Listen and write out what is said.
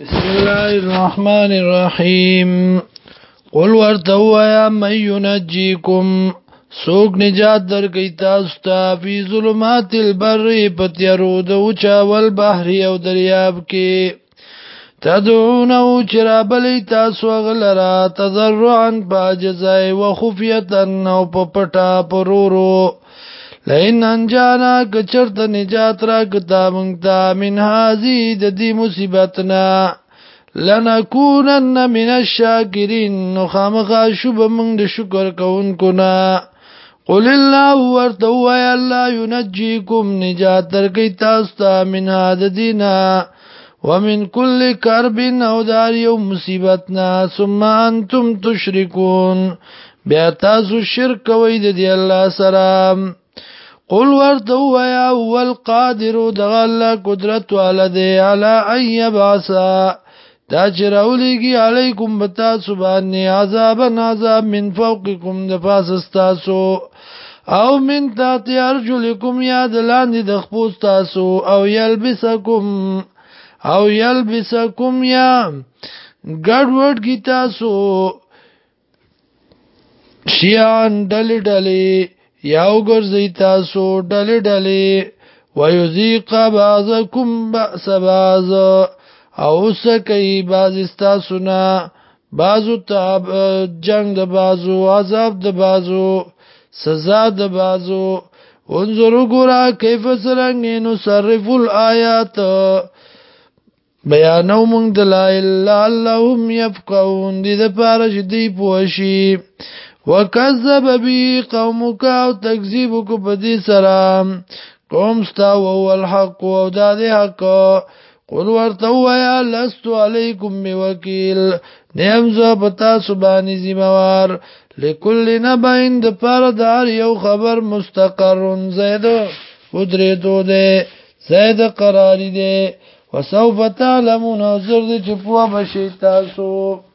بسم الله الرحمن الرحیم قل ورتو یا من ينجيكم سوق نجات در کوي تاسو ته په ظلمات البر پتیرو د اوچا ول بحر او دریاب کې تدعون او چرابلی تاسو غلرا تضرعا باجزای و خفیتا او په پټا پرورو لئن انجانا کچرت نجات را کتا مونږتا من هذه د دې مصیبتنا لنکونن من الشاکرین نو خامخا شوب مونږ د شکر کوونکو نه قل الله ورته وای الله ينجيكم نجات درکې تاسو ته من هذ دینا ومن كل كرب او دار یو مصیبتنا ثم انتم تشركون بیا تاسو شرک کوئ د الله سلام قل ورته ويا هو القادر دغل قدرت والده على ان يبعثا دا چې راولېږي علیکم بتا سبحانه عذاب عذاب من فوقکم د پاسستاسو او من تاتی ارجلکم یاد لاندې د خپوس تاسو او یلبسکم او یلبسکم یا ګډوډ کی تاسو شیان ډلې ډلې یا وګرځي تاسو ډلې ډلې ويذيق بعضكم بأس بعض او سکی بعض استاسو نه بعضو تعب جنگ د بعضو عذاب د بعضو سزا د بعضو انظروا ګورا کیف سرنګ نو صرف الآیات بیانو مونږ دلایل لعلهم يفقهون دې د پاره چې دی پوښي وکذب بی قومک او تکذیب کو پدی سلام قوم ستا او الحق او دا دی حق قل ورته وایا لست علیکم وکیل نیم زه پتا سبانی زموار لکل نبین د پر دار یو خبر مستقرن زید ودری دو دی زید قراری دی وسوف تعلمون زرد چپوا بشی تاسو